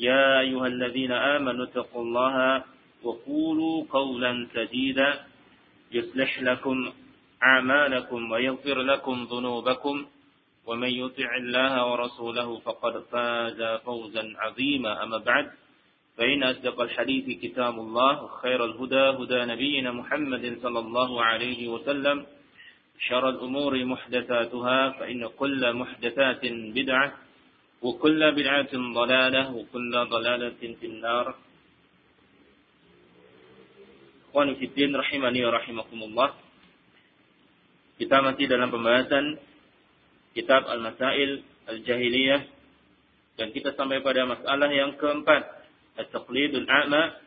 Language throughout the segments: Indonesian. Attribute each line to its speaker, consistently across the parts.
Speaker 1: يا أيها الذين آمنوا اتقوا الله وقولوا قولا سديدا يصلح لكم أعمالكم ويغفر لكم ذنوبكم ومن يطع الله ورسوله فقد فاز فوزا عظيما. أما بعد فإن أصدق الحديث كتاب الله خير الهدى هدى نبينا محمد صلى الله عليه وسلم شر الأمور محدثاتها فإن كل محدثات بدعة وكل بدعة ضلالة وكل ضلالة في النار Ikhwan Fiddin rahimani wa rahimakumullah Kita masih dalam pembahasan Kitab Al-Masail Al-Jahiliyah Dan kita sampai pada masalah yang keempat At-Taqlidul A'ma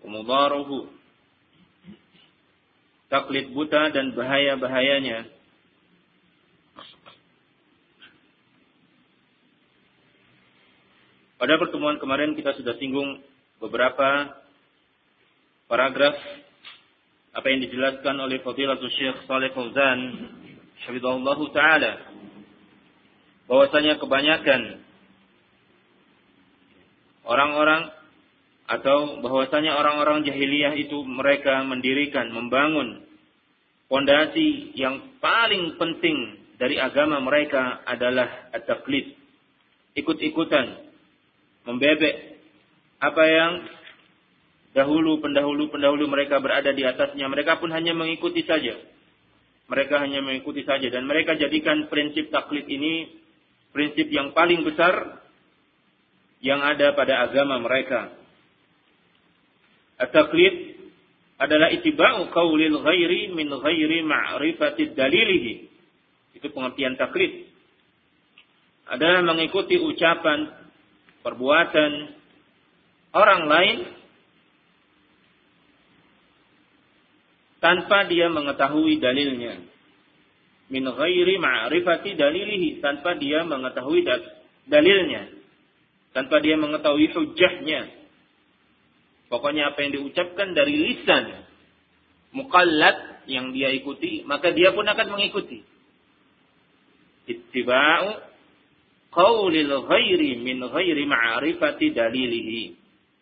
Speaker 1: Wa Mudaruhu Taklid buta dan bahaya-bahayanya Pada pertemuan kemarin kita sudah singgung beberapa paragraf apa yang dijelaskan oleh Fadilatul Syekh Saleh Fauzan Hafizahullah Ta'ala bahwasanya kebanyakan orang-orang atau bahwasanya orang-orang jahiliyah itu mereka mendirikan, membangun pondasi yang paling penting dari agama mereka adalah at-taqlid. Ikut-ikutan membebek apa yang dahulu pendahulu-pendahulu mereka berada di atasnya. Mereka pun hanya mengikuti saja. Mereka hanya mengikuti saja dan mereka jadikan prinsip taklid ini prinsip yang paling besar yang ada pada agama mereka. At-taklid adalah itiba'u qaulil ghairi min ghairi ma'rifati dalilihi. Itu pengertian taklid. Adalah mengikuti ucapan perbuatan orang lain tanpa dia mengetahui dalilnya. Min ghairi ma'rifati dalilihi tanpa dia mengetahui dalilnya. Tanpa dia mengetahui hujahnya. Pokoknya apa yang diucapkan dari lisan mukallad yang dia ikuti, maka dia pun akan mengikuti. Ittiba'u qaulil ghairi min ghairi ma'rifati dalilihi.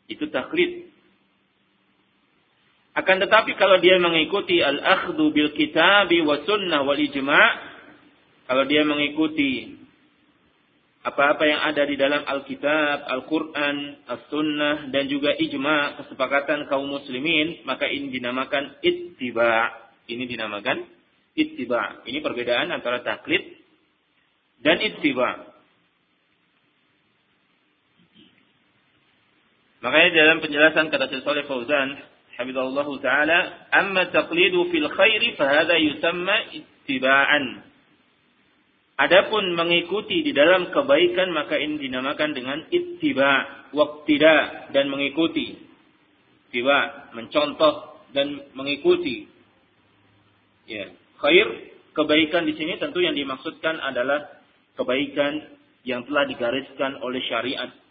Speaker 1: Itu taklid. Akan tetapi kalau dia mengikuti al-akhdhu bil kitabi wa sunnah wal ijma' kalau dia mengikuti apa-apa yang ada di dalam Alkitab, Al-Quran, As-Sunnah, dan juga ijma, kesepakatan kaum muslimin, maka ini dinamakan ittiba. Ini dinamakan ittiba. Ini perbedaan antara taklid dan ittiba. Makanya dalam penjelasan kata Syekh Saleh Fauzan, Habibullah taala, "Amma taqlidu fil khairi fahada yusamma ittiba'an." Adapun mengikuti di dalam kebaikan maka ini dinamakan dengan ittiba, waqtida dan mengikuti. Tiba, mencontoh dan mengikuti. Ya, khair kebaikan di sini tentu yang dimaksudkan adalah kebaikan yang telah digariskan oleh syariat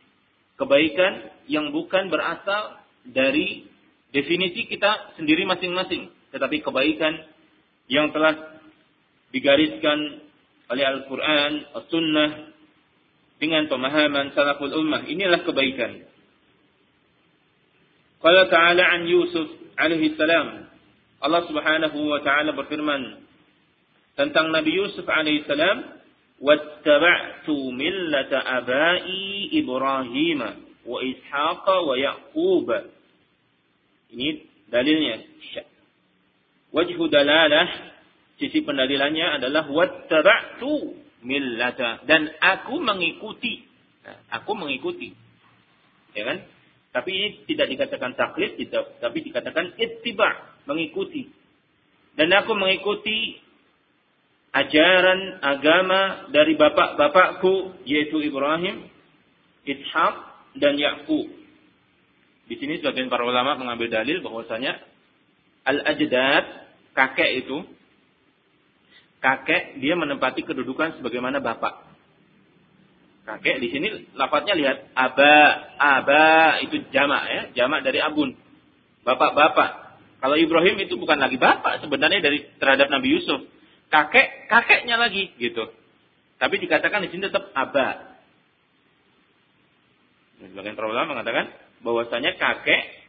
Speaker 1: kebaikan yang bukan berasal dari definisi kita sendiri masing-masing, tetapi kebaikan yang telah digariskan oleh Al-Quran, As-Sunnah, dengan pemahaman salaful ummah. Inilah kebaikan. Qala ta'ala an Yusuf alaihi salam. Allah subhanahu wa ta'ala berfirman tentang Nabi Yusuf alaihi salam واتبعت ملة أبائي إبراهيم وإسحاق ويعقوب Ini dalilnya. Wajhu dalalah sisi pendalilannya adalah wattaba'tu millata dan aku mengikuti. Nah, aku mengikuti. Ya kan? Tapi ini tidak dikatakan taklid, tidak, tapi dikatakan ittiba, mengikuti. Dan aku mengikuti ajaran agama dari bapak-bapakku yaitu Ibrahim, Ishak dan Yakub. Di sini sebagian para ulama mengambil dalil bahwasanya al-ajdad kakek itu kakek dia menempati kedudukan sebagaimana bapak. Kakek di sini lapatnya lihat aba, aba itu jamak ya, jamak dari abun. Bapak-bapak. Kalau Ibrahim itu bukan lagi bapak sebenarnya dari terhadap Nabi Yusuf. Kakek, kakeknya lagi gitu. Tapi dikatakan di sini tetap aba. Sebagian para ulama mengatakan bahwasanya kakek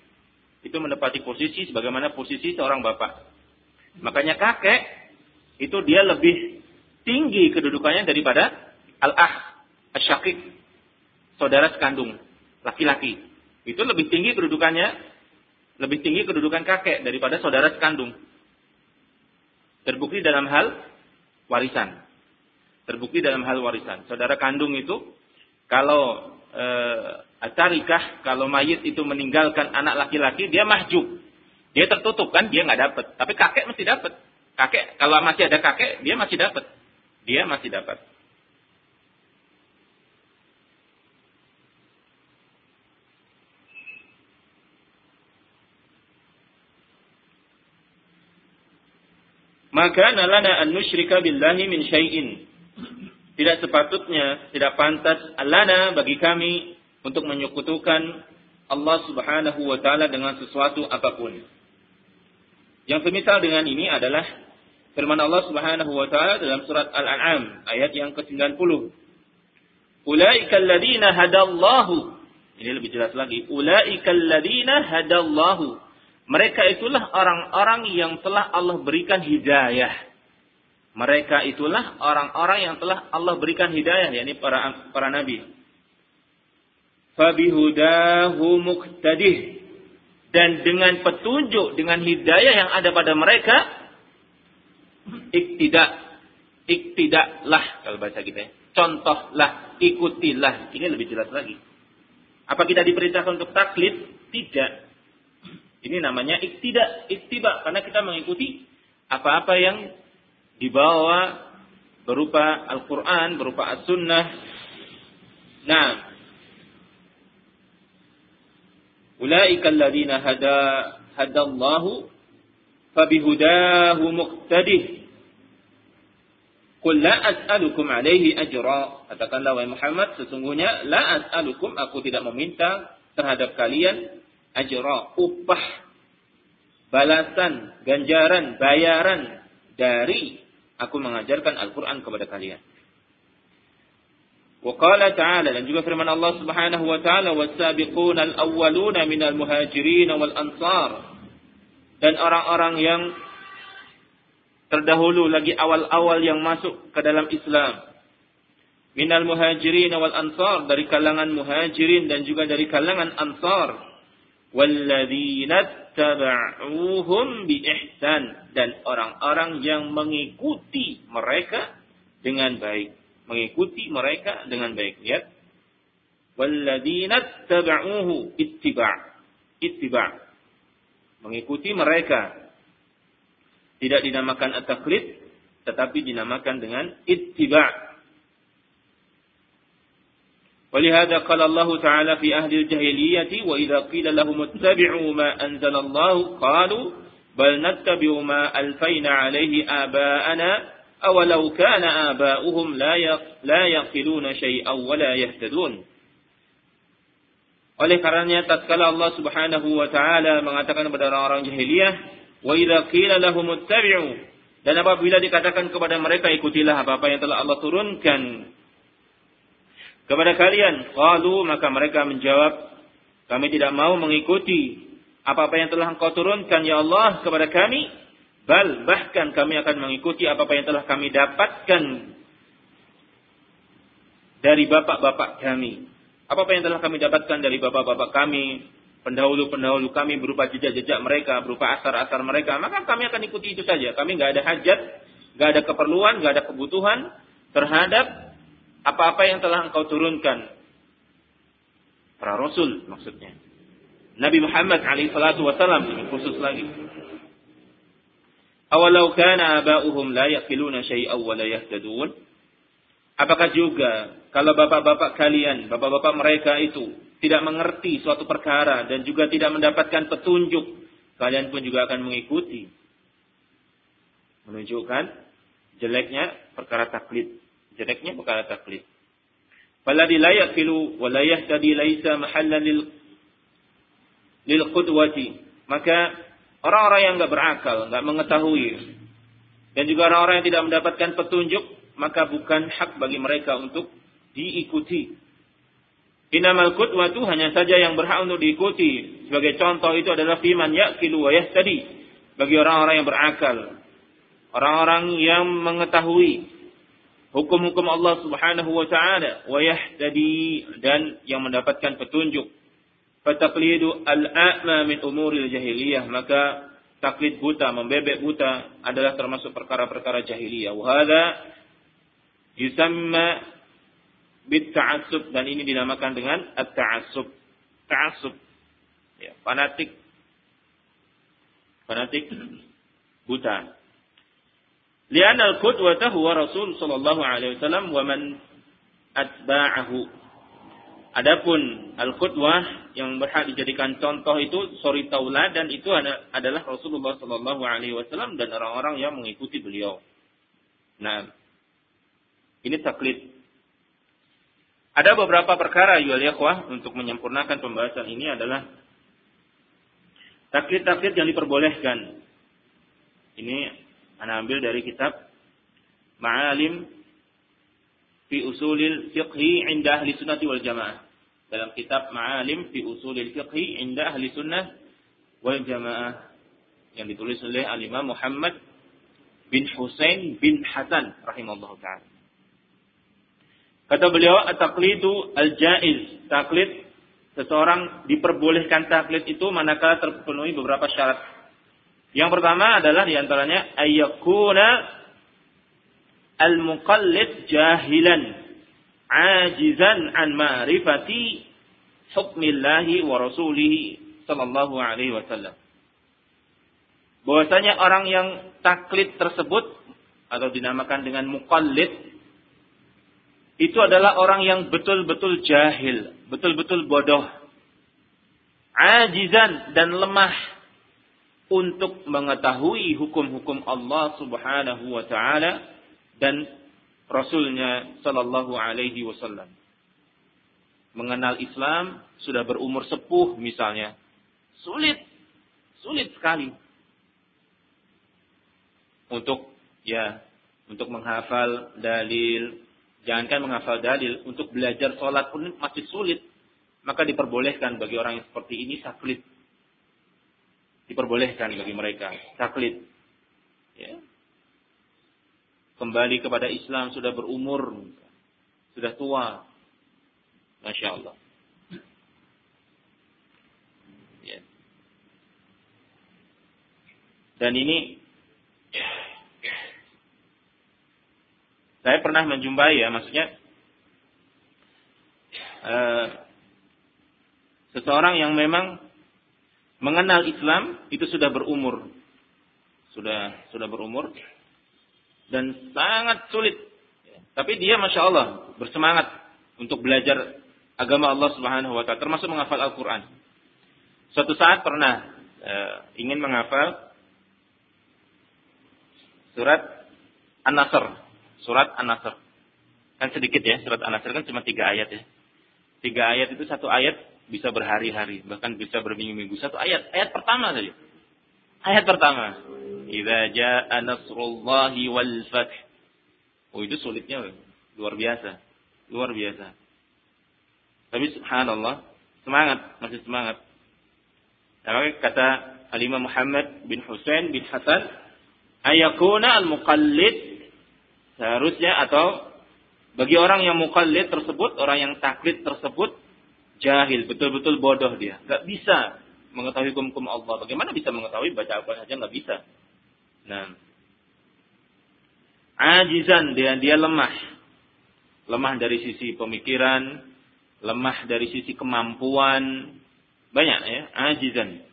Speaker 1: itu menempati posisi sebagaimana posisi seorang bapak. Makanya kakek itu dia lebih tinggi kedudukannya daripada al-ah asyakik, saudara sekandung, laki-laki. Itu lebih tinggi kedudukannya, lebih tinggi kedudukan kakek daripada saudara sekandung. Terbukti dalam hal warisan. Terbukti dalam hal warisan. Saudara kandung itu kalau e, atarikah, kalau mayit itu meninggalkan anak laki-laki, dia mahjub. Dia tertutup kan, dia nggak dapat. Tapi kakek mesti dapat. Kakek kalau masih ada kakek, dia masih dapat. Dia masih dapat. Maka nalana an nusyrika billahi min syai'in. Tidak sepatutnya, tidak pantas alana bagi kami untuk menyekutukan Allah Subhanahu wa taala dengan sesuatu apa pun. Yang semisal dengan ini adalah firman Allah Subhanahu wa taala dalam surat Al-An'am ayat yang ke-90. Ulaika alladziina hadallahu. Ini lebih jelas lagi. Ulaika alladziina hadallahu mereka itulah orang-orang yang telah Allah berikan hidayah. Mereka itulah orang-orang yang telah Allah berikan hidayah, yakni para para nabi. Fabihudahu muqtadih. Dan dengan petunjuk, dengan hidayah yang ada pada mereka, iktidak, iktidaklah kalau bahasa kita. Ya. Contohlah, ikutilah. Ini lebih jelas lagi. Apa kita diperintahkan untuk taklid? Tidak. Ini namanya iktidak, iktiba karena kita mengikuti apa-apa yang dibawa berupa Al-Qur'an, berupa As-Sunnah. Nah, ulaika alladziina hada hadallahu fabihudahu muqtadih. Qul la as'alukum alaihi ajra. Katakanlah wahai Muhammad, sesungguhnya la as'alukum aku tidak meminta terhadap kalian ajra, upah, balasan, ganjaran, bayaran dari aku mengajarkan Al-Quran kepada kalian. Wa ta'ala dan juga firman Allah Subhanahu wa taala was-sabiqun al-awwaluna minal muhajirin wal ansar. Dan orang-orang yang terdahulu lagi awal-awal yang masuk ke dalam Islam. Minal muhajirin wal ansar dari kalangan muhajirin dan juga dari kalangan ansar walladzina taba'uhum bi ihsan dan orang-orang yang mengikuti mereka dengan baik. Mengikuti mereka dengan baik. Lihat. walladzina taba'uhu ittiba' ittiba' mengikuti mereka. Tidak dinamakan at-taqlid tetapi dinamakan dengan ittiba' ولهذا قال الله تعالى في أهل الجاهلية وإذا قيل لهم اتبعوا ما أنزل الله قالوا بل نتبع ما ألفينا عليه آباءنا أولو كان آباؤهم لا يقلون شيئا ولا يهتدون Oleh karenanya tatkala Allah Subhanahu wa taala mengatakan kepada orang-orang jahiliyah, "Wa idza qila lahum ittabi'u" dan apabila dikatakan kepada mereka ikutilah apa-apa yang telah Allah turunkan kepada kalian. Qalu maka mereka menjawab, kami tidak mau mengikuti apa-apa yang telah engkau turunkan ya Allah kepada kami. Bal bahkan kami akan mengikuti apa-apa yang telah kami dapatkan dari bapak-bapak kami. Apa-apa yang telah kami dapatkan dari bapak-bapak kami pendahulu-pendahulu kami berupa jejak-jejak mereka, berupa asar-asar mereka, maka kami akan ikuti itu saja. Kami nggak ada hajat, nggak ada keperluan, nggak ada kebutuhan terhadap apa-apa yang telah engkau turunkan. Para Rasul maksudnya. Nabi Muhammad alaihi salatu wasallam ini khusus lagi. Awalau kana aba'uhum la yaqiluna syai'aw wa la yahtadun? Apakah juga kalau bapak-bapak kalian, bapak-bapak mereka itu tidak mengerti suatu perkara dan juga tidak mendapatkan petunjuk, kalian pun juga akan mengikuti. Menunjukkan jeleknya perkara taklid. Jeleknya perkara taklid. Falladhi la yaqilu wa la yahtadi laisa mahallan lil lil qudwati. Maka orang-orang yang enggak berakal, enggak mengetahui dan juga orang-orang yang tidak mendapatkan petunjuk, maka bukan hak bagi mereka untuk diikuti. Inamal qudwatu hanya saja yang berhak untuk diikuti. Sebagai contoh itu adalah fiman yaqilu wa yahtadi. Bagi orang-orang yang berakal. Orang-orang yang mengetahui hukum-hukum Allah Subhanahu wa taala wa yahtadi dan yang mendapatkan petunjuk. Fataqlidu al-a'ma min umuril jahiliyah maka taklid buta, membebek buta adalah termasuk perkara-perkara jahiliyah. Wa hadza yusamma bit ta'assub dan ini dinamakan dengan at-ta'assub. Ta'assub. Ya, fanatik. Fanatik buta. Lian al-qudwata huwa Rasul sallallahu alaihi wasallam wa man atba'ahu. Adapun al-qudwah yang berhak dijadikan contoh itu suri tauladan itu adalah Rasulullah sallallahu alaihi wasallam dan orang-orang yang mengikuti beliau. Nah, ini taklid. Ada beberapa perkara yual yakhwah untuk menyempurnakan pembahasan ini adalah taklid-taklid yang diperbolehkan. Ini ana ambil dari kitab Ma'alim fi usulil fiqhi inda ahli sunnati wal jamaah. Dalam kitab Ma'alim fi usulil fiqhi inda ahli sunnah wal jamaah yang ditulis oleh Al-Imam Muhammad bin Husain bin Hasan rahimallahu taala. Kata beliau, at-taqlidu al-jaiz. Taklid seseorang diperbolehkan taklid itu manakala terpenuhi beberapa syarat. Yang pertama adalah di antaranya ayyakuna al-muqallid jahilan ajizan an ma'rifati hukmillahi wa rasulihi sallallahu alaihi wasallam. Bahwasanya orang yang taklid tersebut atau dinamakan dengan muqallid itu adalah orang yang betul-betul jahil, betul-betul bodoh, ajizan dan lemah untuk mengetahui hukum-hukum Allah Subhanahu wa taala dan Rasulnya sallallahu alaihi wasallam. Mengenal Islam sudah berumur sepuh misalnya. Sulit. Sulit sekali. Untuk ya, untuk menghafal dalil, Jangankan menghafal dalil, untuk belajar sholat pun masih sulit. Maka diperbolehkan bagi orang yang seperti ini taklid. Diperbolehkan bagi mereka taklid. Ya. Kembali kepada Islam sudah berumur, sudah tua. Masya Allah. Ya. Dan ini Saya pernah menjumpai ya, maksudnya uh, seseorang yang memang mengenal Islam itu sudah berumur, sudah sudah berumur dan sangat sulit. Tapi dia masya Allah bersemangat untuk belajar agama Allah Subhanahu Wa Taala, termasuk menghafal Al-Quran. Suatu saat pernah uh, ingin menghafal surat An-Nasr surat An-Nasr. Kan sedikit ya, surat An-Nasr kan cuma tiga ayat ya. Tiga ayat itu satu ayat bisa berhari-hari, bahkan bisa berminggu-minggu. Satu ayat, ayat pertama saja. Ayat pertama. Idza jaa nasrullahi wal fath. Oh itu sulitnya luar biasa. Luar biasa. Tapi subhanallah, semangat, masih semangat. Nah, kata Alimah Muhammad bin Husain bin Hasan, ayakuna al-muqallid Seharusnya atau bagi orang yang mukallid tersebut, orang yang taklid tersebut, jahil, betul-betul bodoh dia. Gak bisa mengetahui hukum-hukum Allah. Bagaimana bisa mengetahui baca Al-Quran saja nggak bisa. Nah, ajizan dia dia lemah, lemah dari sisi pemikiran, lemah dari sisi kemampuan, banyak ya, ajizan.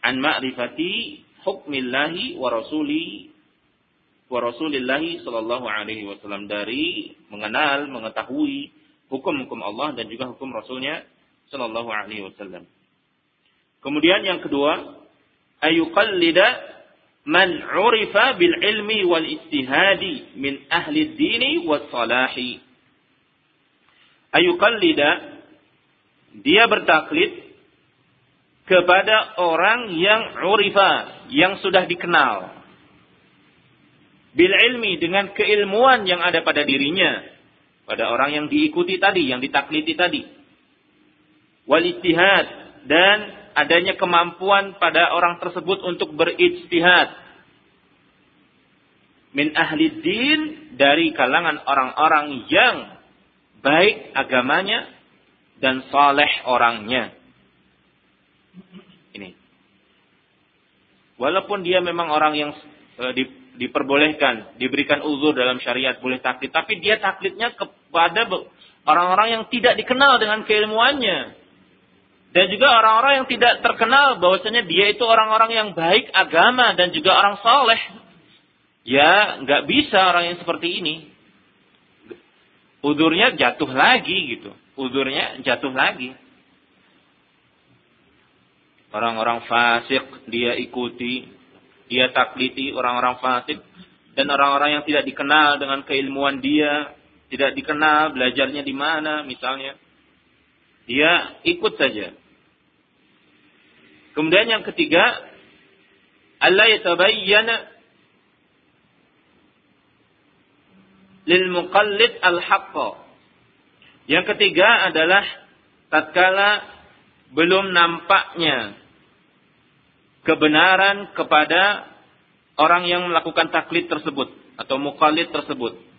Speaker 1: An ma'rifati hukmillahi wa rasuli wa rasulillahi sallallahu alaihi wasallam dari mengenal, mengetahui hukum-hukum Allah dan juga hukum Rasulnya sallallahu alaihi wasallam. Kemudian yang kedua, ayuqallida man urifa bil ilmi wal istihadi min ahli dini was salahi. Ayuqallida dia bertaklid kepada orang yang urifa, yang sudah dikenal. Bil ilmi dengan keilmuan yang ada pada dirinya. Pada orang yang diikuti tadi, yang ditakliti tadi. Wal istihad dan adanya kemampuan pada orang tersebut untuk berijtihad min ahli din dari kalangan orang-orang yang baik agamanya dan saleh orangnya. Ini. Walaupun dia memang orang yang e, di, diperbolehkan, diberikan uzur dalam syariat boleh taklid, tapi dia taklidnya kepada orang-orang yang tidak dikenal dengan keilmuannya. Dan juga orang-orang yang tidak terkenal bahwasanya dia itu orang-orang yang baik agama dan juga orang soleh. Ya, nggak bisa orang yang seperti ini. Udurnya jatuh lagi gitu. Udurnya jatuh lagi. Orang-orang fasik dia ikuti, dia takliti orang-orang fasik dan orang-orang yang tidak dikenal dengan keilmuan dia, tidak dikenal belajarnya di mana misalnya. Dia ikut saja. Kemudian yang ketiga, Allah yatabayyana lil muqallid al haqqa. Yang ketiga adalah tatkala belum nampaknya kebenaran kepada orang yang melakukan taklid tersebut atau muqallid tersebut.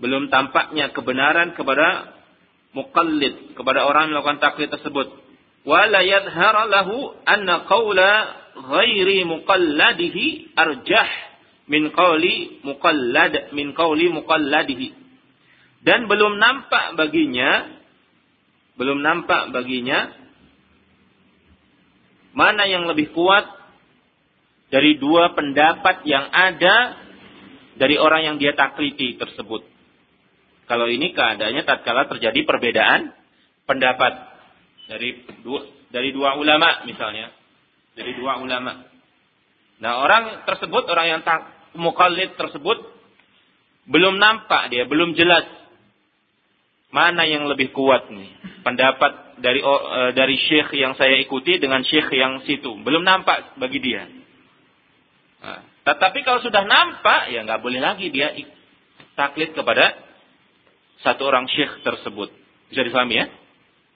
Speaker 1: Belum tampaknya kebenaran kepada muqallid kepada orang yang melakukan taklid tersebut. Wala yadhhara lahu anna qawla ghairi muqalladihi arjah min qawli muqallad min qawli muqalladihi. Dan belum nampak baginya belum nampak baginya mana yang lebih kuat dari dua pendapat yang ada dari orang yang dia takliti tersebut kalau ini keadaannya tatkala terjadi perbedaan pendapat dari dua, dari dua ulama misalnya. Dari dua ulama. Nah, orang tersebut, orang yang tak mukallid tersebut belum nampak dia, belum jelas mana yang lebih kuat nih. Pendapat dari uh, dari syekh yang saya ikuti dengan syekh yang situ. Belum nampak bagi dia. Nah, tetapi kalau sudah nampak, ya nggak boleh lagi dia taklid kepada satu orang syekh tersebut. Bisa difahami ya?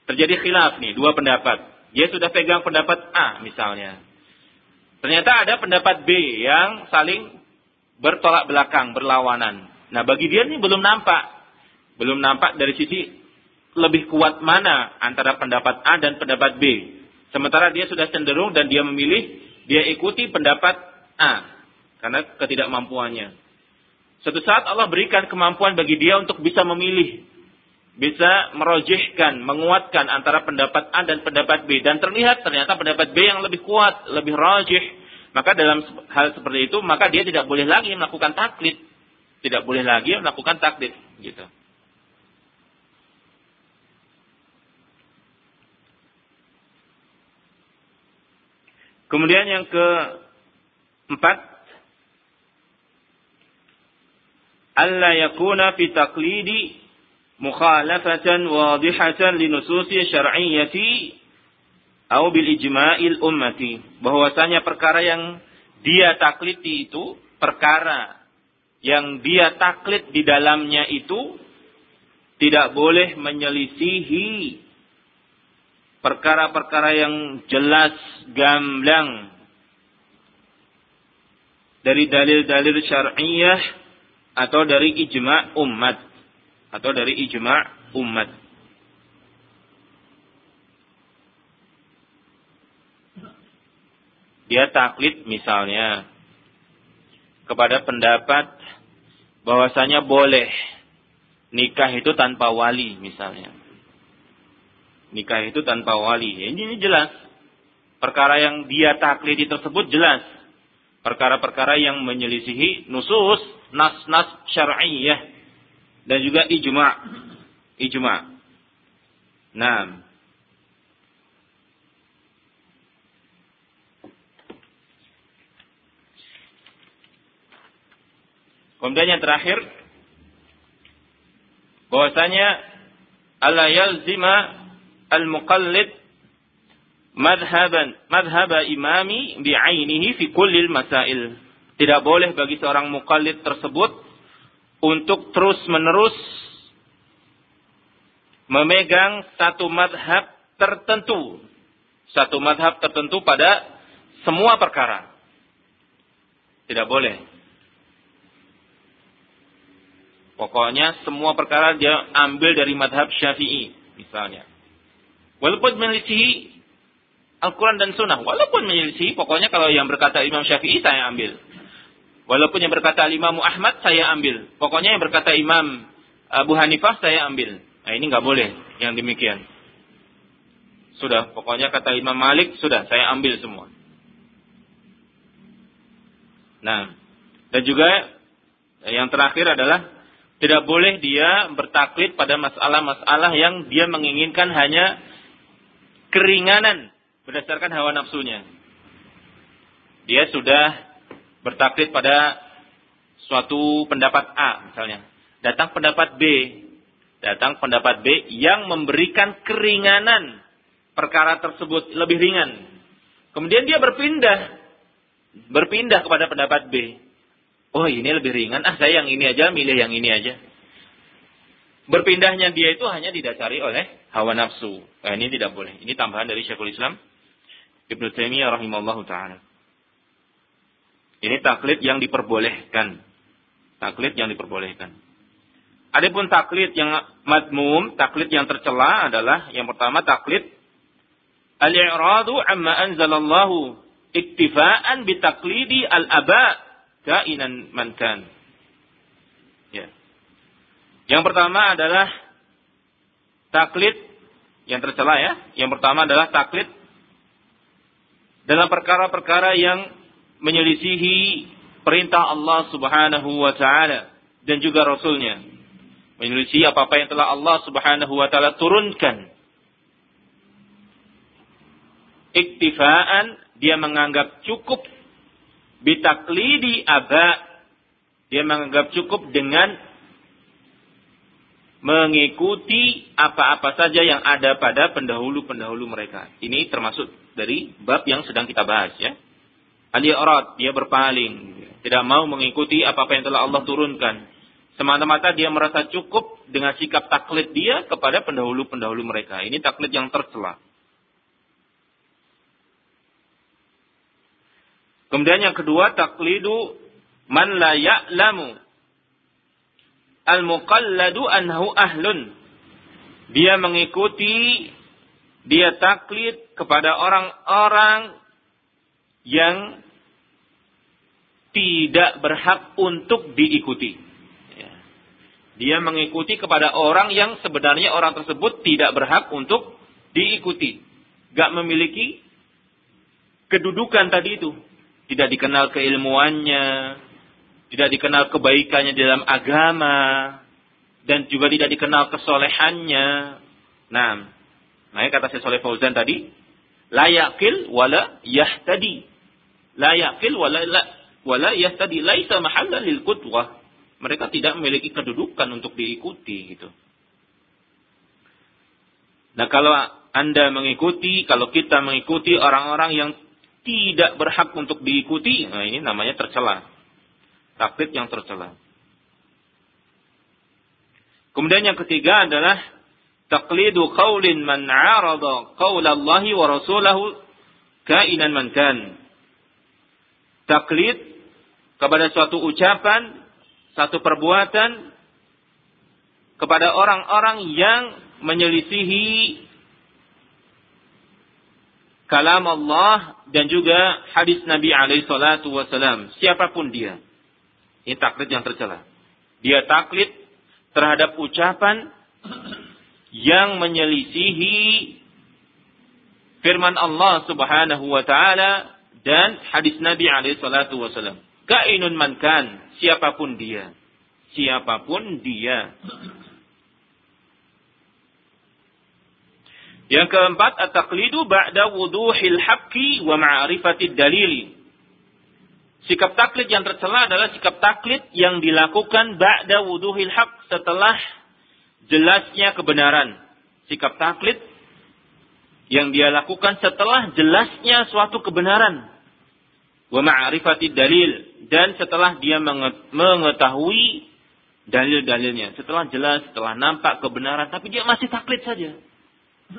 Speaker 1: Terjadi khilaf nih, dua pendapat. Dia sudah pegang pendapat A misalnya. Ternyata ada pendapat B yang saling bertolak belakang, berlawanan. Nah bagi dia ini belum nampak. Belum nampak dari sisi lebih kuat mana antara pendapat A dan pendapat B. Sementara dia sudah cenderung dan dia memilih, dia ikuti pendapat A. Karena ketidakmampuannya. Suatu saat Allah berikan kemampuan bagi dia untuk bisa memilih. Bisa merojihkan, menguatkan antara pendapat A dan pendapat B. Dan terlihat ternyata pendapat B yang lebih kuat, lebih rojih. Maka dalam hal seperti itu, maka dia tidak boleh lagi melakukan taklid. Tidak boleh lagi melakukan taklid. Gitu. Kemudian yang keempat, alla yakuna fi taqlidi mukhalafatan wadihatan linususi syar'iyyati atau bil ijma'il ummati bahwasanya perkara yang dia taklidi itu perkara yang dia taklid di dalamnya itu tidak boleh menyelisihi perkara-perkara yang jelas gamblang dari dalil-dalil syar'iyyah atau dari ijma' umat atau dari ijma' umat. Dia taklid misalnya kepada pendapat bahwasanya boleh nikah itu tanpa wali misalnya. Nikah itu tanpa wali. Ini, ini jelas. Perkara yang dia taklidi tersebut jelas. Perkara-perkara yang menyelisihi nusus, nas-nas syar'iyah dan juga ijma' ijma'. Nah, Kemudian yang terakhir bahwasanya ala yalzima al-muqallid madhaban madhaba imami bi'ainihi fi kulli masail. Tidak boleh bagi seorang muqallid tersebut untuk terus-menerus memegang satu madhab tertentu. Satu madhab tertentu pada semua perkara. Tidak boleh. Pokoknya semua perkara dia ambil dari madhab syafi'i misalnya. Walaupun menyelisih Al-Quran dan Sunnah. Walaupun menyelisih, pokoknya kalau yang berkata Imam Syafi'i saya ambil. Walaupun yang berkata Imam Ahmad saya ambil. Pokoknya yang berkata Imam Abu Hanifah saya ambil. Nah ini nggak boleh yang demikian. Sudah, pokoknya kata Imam Malik sudah saya ambil semua. Nah, dan juga yang terakhir adalah tidak boleh dia bertaklid pada masalah-masalah yang dia menginginkan hanya keringanan berdasarkan hawa nafsunya. Dia sudah bertaklid pada suatu pendapat A misalnya. Datang pendapat B. Datang pendapat B yang memberikan keringanan perkara tersebut lebih ringan. Kemudian dia berpindah. Berpindah kepada pendapat B. Oh ini lebih ringan, ah saya yang ini aja, milih yang ini aja. Berpindahnya dia itu hanya didasari oleh hawa nafsu. Nah, ini tidak boleh. Ini tambahan dari Syekhul Islam Ibnu Taimiyah rahimahullah taala. Ini taklid yang diperbolehkan. Taklid yang diperbolehkan. Adapun taklid yang madmum, taklid yang tercela adalah yang pertama taklid al-i'radu amma anzalallahu iktifaan bitaklidi al-aba kainan mankan. Ya. Yang pertama adalah taklid yang tercela ya. Yang pertama adalah taklid dalam perkara-perkara yang menyelisihi perintah Allah Subhanahu wa taala dan juga rasulnya. Menyelisihi apa-apa yang telah Allah Subhanahu wa taala turunkan. Iktifaan dia menganggap cukup bitaklidi aba dia menganggap cukup dengan mengikuti apa-apa saja yang ada pada pendahulu-pendahulu mereka. Ini termasuk dari bab yang sedang kita bahas ya. Ali-Arad, dia berpaling, tidak mau mengikuti apa-apa yang telah Allah turunkan. Semata-mata dia merasa cukup dengan sikap taklid dia kepada pendahulu-pendahulu mereka. Ini taklid yang tercela. Kemudian yang kedua taklidu man la ya'lamu al-muqalladu anhu ahlun. Dia mengikuti dia taklid kepada orang-orang yang tidak berhak untuk diikuti. Ya. Dia mengikuti kepada orang yang sebenarnya orang tersebut tidak berhak untuk diikuti. Gak memiliki kedudukan tadi itu tidak dikenal keilmuannya, tidak dikenal kebaikannya dalam agama, dan juga tidak dikenal kesolehannya. Nah, nah kata saya Soleh Fauzan tadi, layakil wala yahtadi. Layakil wala la, wala yahtadi. Laisa mahalla lil qudwah. Mereka tidak memiliki kedudukan untuk diikuti gitu. Nah kalau Anda mengikuti, kalau kita mengikuti orang-orang yang tidak berhak untuk diikuti, nah ini namanya tercela. Taklid yang tercela. Kemudian yang ketiga adalah taklidu qaulin man 'arada qaulallahi wa rasulahu kainan man kan. Taklid kepada suatu ucapan, satu perbuatan kepada orang-orang yang menyelisihi kalam Allah dan juga hadis Nabi alaihi salatu wasalam. Siapa pun dia. Ini taklid yang tercela. Dia taklid terhadap ucapan yang menyelisihi firman Allah Subhanahu wa taala dan hadis Nabi alaihi salatu wasalam. Kainun mankan, siapa pun dia. Siapa pun dia. Yang keempat, at-taqlidu ba'da wuduhil haqqi wa ma'rifatid dalili. Sikap taklid yang tercela adalah sikap taklid yang dilakukan ba'da wuduhil haq setelah jelasnya kebenaran. Sikap taklid yang dia lakukan setelah jelasnya suatu kebenaran. Wa ma'rifatid dalil dan setelah dia mengetahui dalil-dalilnya. Setelah jelas, setelah nampak kebenaran tapi dia masih taklid saja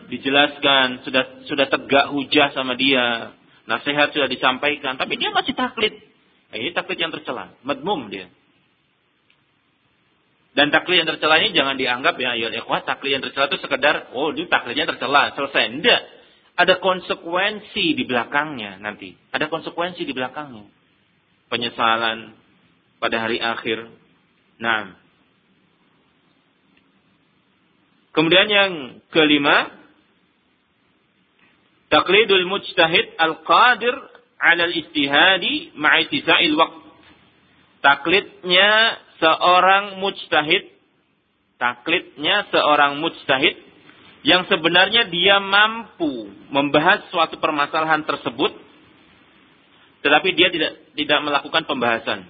Speaker 1: dijelaskan, sudah sudah tegak hujah sama dia, nasihat sudah disampaikan, tapi dia masih taklid. Nah, ini taklid yang tercela, madmum dia. Dan taklid yang tercela ini jangan dianggap ya, ya ikhwah, taklid yang tercela itu sekedar, oh dia taklidnya tercela, selesai. Tidak. Ada konsekuensi di belakangnya nanti. Ada konsekuensi di belakangnya. Penyesalan pada hari akhir. Nah, Kemudian yang kelima, taklidul mujtahid al-qadir ala al-istihadi ma'itiza'il waqt. Taklidnya seorang mujtahid, taklidnya seorang mujtahid yang sebenarnya dia mampu membahas suatu permasalahan tersebut tetapi dia tidak tidak melakukan pembahasan.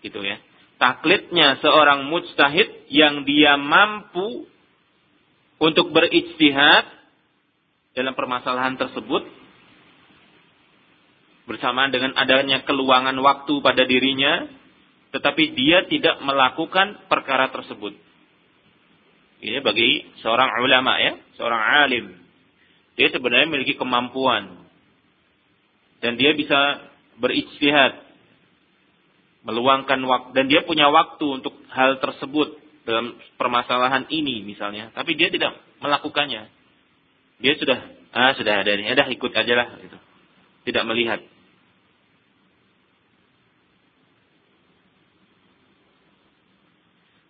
Speaker 1: Gitu ya. Taklidnya seorang mujtahid yang dia mampu untuk berijtihad dalam permasalahan tersebut bersamaan dengan adanya keluangan waktu pada dirinya tetapi dia tidak melakukan perkara tersebut. Ini bagi seorang ulama ya, seorang alim. Dia sebenarnya memiliki kemampuan dan dia bisa berijtihad meluangkan waktu dan dia punya waktu untuk hal tersebut dalam permasalahan ini misalnya, tapi dia tidak melakukannya. Dia sudah ah sudah ada ini, ada ikut aja lah gitu. Tidak melihat.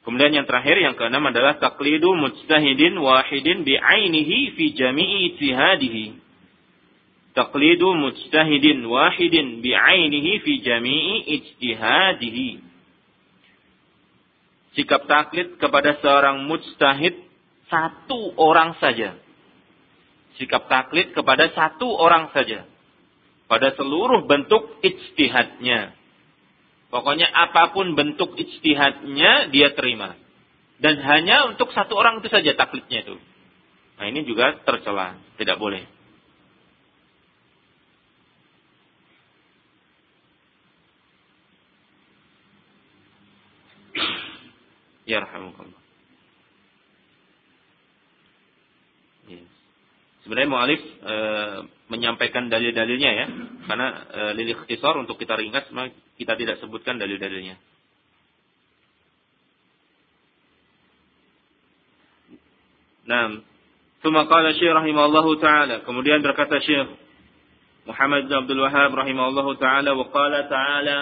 Speaker 1: Kemudian yang terakhir yang keenam adalah taklidu mujtahidin wahidin bi'ainihi fi jami'i ijtihadihi. Taklidu mujtahidin wahidin bi'ainihi fi jami'i ijtihadihi sikap taklid kepada seorang mujtahid satu orang saja. Sikap taklid kepada satu orang saja. Pada seluruh bentuk ijtihadnya. Pokoknya apa pun bentuk ijtihadnya dia terima. Dan hanya untuk satu orang itu saja taklidnya itu. Nah ini juga tercela, tidak boleh. Ya rahmukallah. Yes. Sebenarnya mu'alif e, menyampaikan dalil-dalilnya ya. Karena e, lil ikhtisar untuk kita ringkas kita tidak sebutkan dalil-dalilnya. Nah, ثم قال الشيخ رحمه الله تعالى kemudian berkata Syekh Muhammad bin Abdul Wahhab rahimahullah taala wa qala ta'ala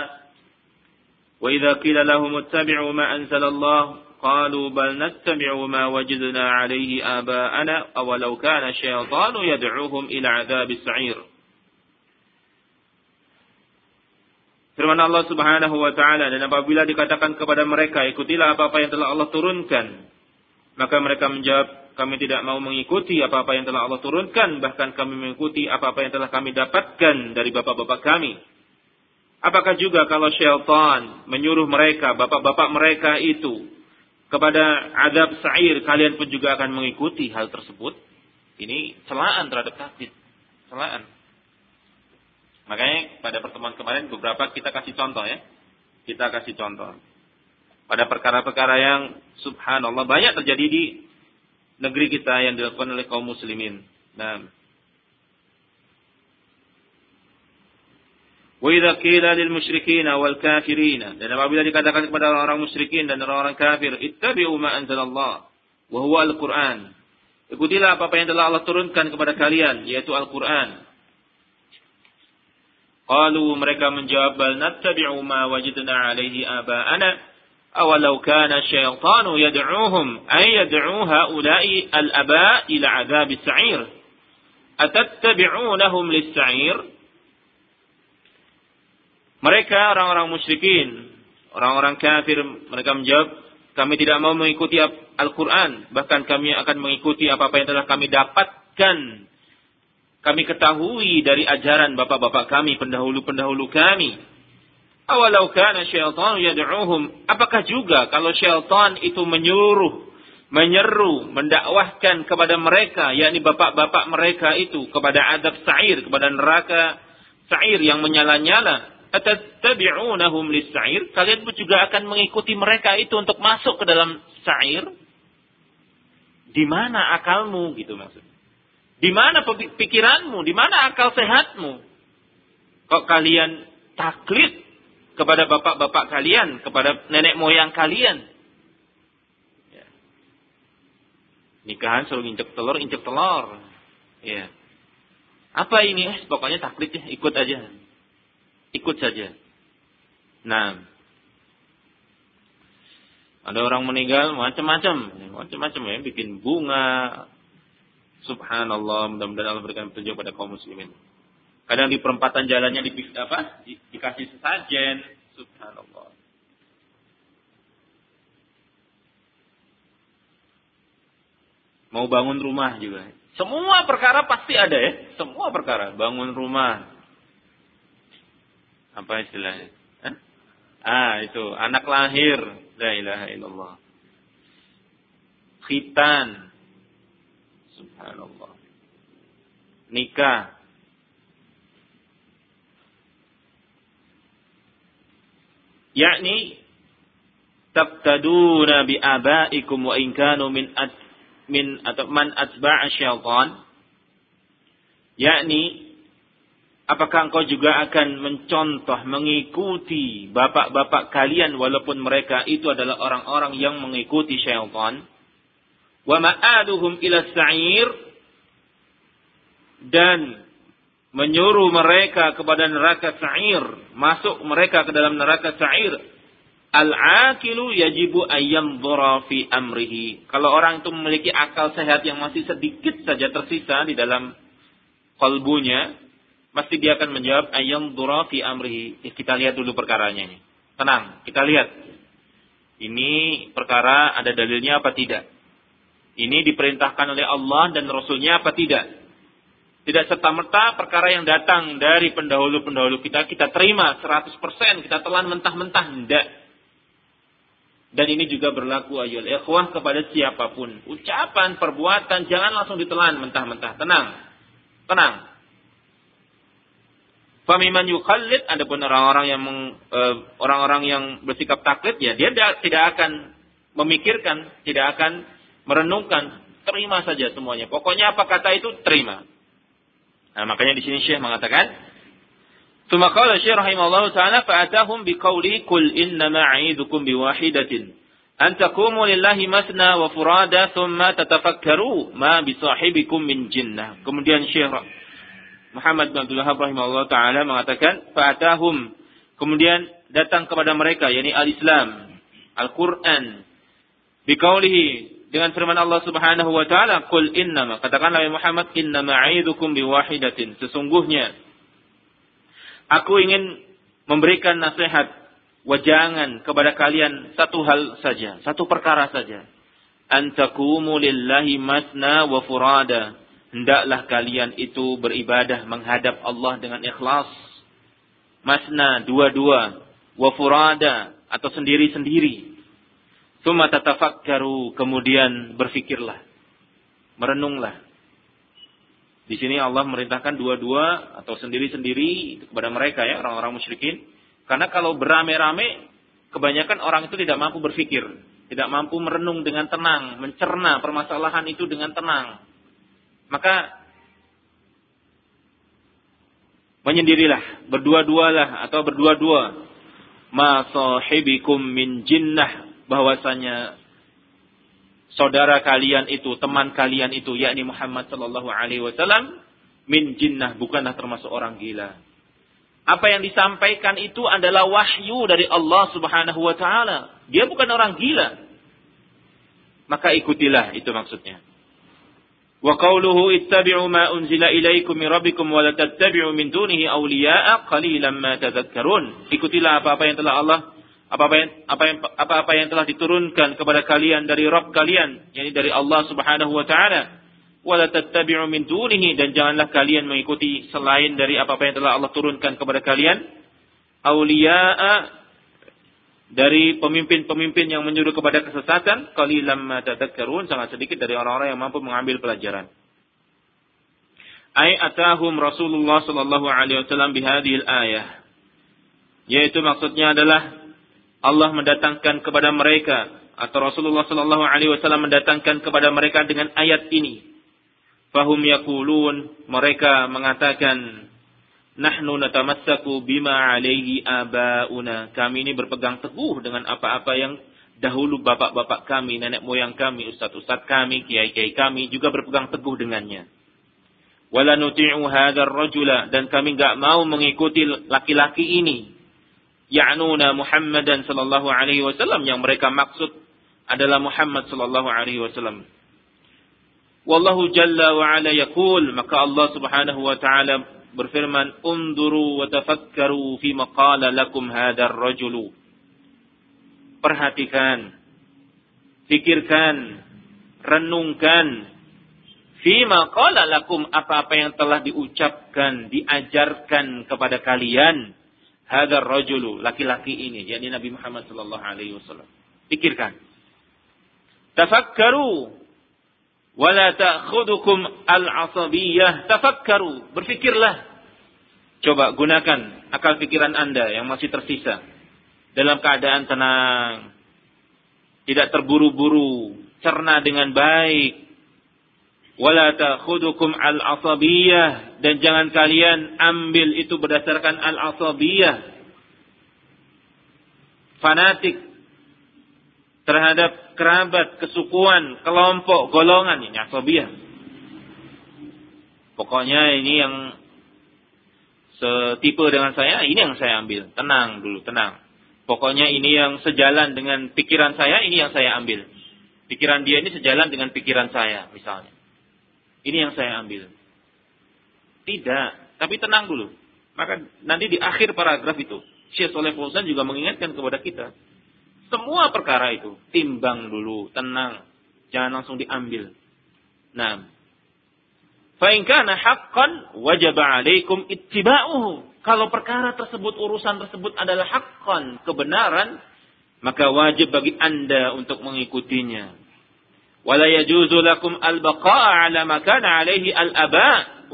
Speaker 1: وإذا قيل لهم اتبعوا ما أنزل الله قالوا بل نتبع ما وجدنا عليه آباءنا أولو كان الشيطان يدعوهم إلى عذاب السعير Firman Allah Subhanahu wa taala dan apabila dikatakan kepada mereka ikutilah apa-apa yang telah Allah turunkan maka mereka menjawab kami tidak mau mengikuti apa-apa yang telah Allah turunkan bahkan kami mengikuti apa-apa yang telah kami dapatkan dari bapak-bapak kami Apakah juga kalau syaitan menyuruh mereka, bapak-bapak mereka itu kepada adab sa'ir, kalian pun juga akan mengikuti hal tersebut? Ini celaan terhadap takdir. Celaan. Makanya pada pertemuan kemarin beberapa kita kasih contoh ya. Kita kasih contoh. Pada perkara-perkara yang subhanallah banyak terjadi di negeri kita yang dilakukan oleh kaum muslimin. Nah, Wa idza lil musyrikin wal kafirin dan apabila dikatakan kepada orang-orang musyrikin dan orang-orang kafir, ittabi'u ma anzalallah wa huwa al-Qur'an. Ikutilah apa, apa yang telah Allah turunkan kepada kalian, yaitu Al-Qur'an. Qalu mereka menjawab bal nattabi'u ma wajadna alaihi aba'ana. Awalau kana syaitanu yad'uhum ay yad'u haula'i al-aba ila 'adzab as-sa'ir atattabi'unahum lis-sa'ir. Mereka orang-orang musyrikin, orang-orang kafir, mereka menjawab, kami tidak mau mengikuti Al-Quran, bahkan kami akan mengikuti apa-apa yang telah kami dapatkan. Kami ketahui dari ajaran bapak-bapak kami, pendahulu-pendahulu kami. Awalau kana syaitan yad'uhum. Apakah juga kalau syaitan itu menyuruh, menyeru, mendakwahkan kepada mereka, yakni bapak-bapak mereka itu, kepada adab sa'ir, kepada neraka sa'ir yang menyala-nyala atattabi'unahum lis-sa'ir? Kalian pun juga akan mengikuti mereka itu untuk masuk ke dalam sa'ir? Di mana akalmu gitu maksudnya? Di mana pikiranmu? Di mana akal sehatmu? Kok kalian taklid kepada bapak-bapak kalian, kepada nenek moyang kalian? Ya. Nikahan selalu injek telur, injek telur. Ya. Apa ini? Eh, pokoknya taklid ya, ikut aja ikut saja. Nah, ada orang meninggal macam-macam, macam-macam ya, bikin bunga. Subhanallah, mudah-mudahan Allah berikan petunjuk pada kaum muslimin. Kadang di perempatan jalannya di, apa? Di, dikasih sesajen. Subhanallah. Mau bangun rumah juga. Semua perkara pasti ada ya. Semua perkara. Bangun rumah, apa istilahnya? Hah? Ah, itu anak lahir, la ilaha illallah. Khitan. Subhanallah. Nikah. Yakni tabtaduna bi abaikum wa in kanu min at, min atau man atba'a syaitan yakni Apakah engkau juga akan mencontoh, mengikuti bapak-bapak kalian walaupun mereka itu adalah orang-orang yang mengikuti syaitan? Wa ma'aduhum ila sa'ir dan menyuruh mereka kepada neraka sa'ir, masuk mereka ke dalam neraka sa'ir. Al-aqilu yajibu ayyam fi amrihi. Kalau orang itu memiliki akal sehat yang masih sedikit saja tersisa di dalam kalbunya, Pasti dia akan menjawab ayam fi amrihi. Eh, kita lihat dulu perkaranya ini. Tenang, kita lihat. Ini perkara ada dalilnya apa tidak? Ini diperintahkan oleh Allah dan Rasulnya apa tidak? Tidak serta-merta perkara yang datang dari pendahulu-pendahulu kita, kita terima 100%, kita telan mentah-mentah. Tidak. Dan ini juga berlaku ayol ikhwah kepada siapa pun. Ucapan, perbuatan, jangan langsung ditelan mentah-mentah. Tenang. Tenang. Famiman yukhallid adapun orang-orang yang eh, orang-orang yang bersikap taklid ya dia tidak akan memikirkan, tidak akan merenungkan, terima saja semuanya. Pokoknya apa kata itu terima. Nah, makanya di sini Syekh mengatakan Tsumma qala Syekh rahimahullah taala fa'atahum biqauli kul innama a'idukum biwahidatin an taqumu lillahi masna wa furada thumma tatafakkaru ma bisahibikum min jinnah. Kemudian Syekh Muhammad bin Abdul Wahab rahimahullah taala mengatakan fa'atahum kemudian datang kepada mereka yakni al-Islam Al-Qur'an biqaulihi dengan firman Allah Subhanahu wa taala qul innama katakanlah Muhammad innama a'idukum biwahidatin sesungguhnya aku ingin memberikan nasihat wajangan kepada kalian satu hal saja satu perkara saja antakumu lillahi masna wa furada hendaklah kalian itu beribadah menghadap Allah dengan ikhlas. Masna dua-dua, wa furada atau sendiri-sendiri. Tsumma tatafakkaru, kemudian berfikirlah. Merenunglah. Di sini Allah merintahkan dua-dua atau sendiri-sendiri kepada mereka ya, orang-orang musyrikin. Karena kalau beramai-ramai, kebanyakan orang itu tidak mampu berfikir. Tidak mampu merenung dengan tenang, mencerna permasalahan itu dengan tenang maka Menyendirilah, berdua-dualah atau berdua-dua. Ma sahibikum min jinnah bahwasanya saudara kalian itu, teman kalian itu yakni Muhammad sallallahu alaihi wasallam min jinnah bukanlah termasuk orang gila. Apa yang disampaikan itu adalah wahyu dari Allah Subhanahu wa taala. Dia bukan orang gila. Maka ikutilah itu maksudnya. Wa qawluhu ittabi'u ma unzila ilaikum min rabbikum wa la tattabi'u min dunihi awliya'a qalilan ma tadhakkarun. Ikutilah apa-apa yang telah Allah apa-apa yang apa yang apa-apa yang telah diturunkan kepada kalian dari Rabb kalian, yakni dari Allah Subhanahu wa taala. Wa la tattabi'u min dunihi dan janganlah kalian mengikuti selain dari apa-apa yang telah Allah turunkan kepada kalian awliya'a dari pemimpin-pemimpin yang menyuruh kepada kesesatan, qalilam ma tadhakkarun, sangat sedikit dari orang-orang yang mampu mengambil pelajaran. Ai atahum Rasulullah sallallahu alaihi wasallam bihadhil ayah. Yaitu maksudnya adalah Allah mendatangkan kepada mereka atau Rasulullah sallallahu alaihi wasallam mendatangkan kepada mereka dengan ayat ini. Fahum yakulun, mereka mengatakan Nahnu natamassaku bima alaihi abauna. Kami ini berpegang teguh dengan apa-apa yang dahulu bapak-bapak kami, nenek moyang kami, ustaz-ustaz kami, kiai-kiai kami juga berpegang teguh dengannya. Wala nuti'u hadzal rajula dan kami enggak mau mengikuti laki-laki ini. Ya'nuna Muhammadan sallallahu alaihi wasallam yang mereka maksud adalah Muhammad sallallahu alaihi wasallam. Wallahu jalla wa ala yaqul maka Allah Subhanahu wa taala berfirman, "Unduru wa tafakkaru fi maqala lakum hadzal rajulu." Perhatikan, pikirkan, renungkan fi maqala lakum apa-apa yang telah diucapkan, diajarkan kepada kalian hadzal rajulu, laki-laki ini, yakni Nabi Muhammad sallallahu alaihi wasallam. Pikirkan. Tafakkaru wala ta'khudukum al-asabiyah tafakkaru berfikirlah coba gunakan akal pikiran Anda yang masih tersisa dalam keadaan tenang tidak terburu-buru cerna dengan baik wala ta'khudukum al-asabiyah dan jangan kalian ambil itu berdasarkan al-asabiyah fanatik terhadap kerabat, kesukuan, kelompok, golongan ini asobiyah. Pokoknya ini yang setipe dengan saya, ini yang saya ambil. Tenang dulu, tenang. Pokoknya ini yang sejalan dengan pikiran saya, ini yang saya ambil. Pikiran dia ini sejalan dengan pikiran saya, misalnya. Ini yang saya ambil. Tidak, tapi tenang dulu. Maka nanti di akhir paragraf itu, Syekh Soleh Fauzan juga mengingatkan kepada kita semua perkara itu timbang dulu, tenang, jangan langsung diambil. Nah, fa in kana haqqan wajib 'alaikum ittiba'uhu. Kalau perkara tersebut urusan tersebut adalah haqqan, kebenaran, maka wajib bagi Anda untuk mengikutinya. Wala yajuzu lakum al-baqa'a 'ala ma kana 'alaihi al-aba'.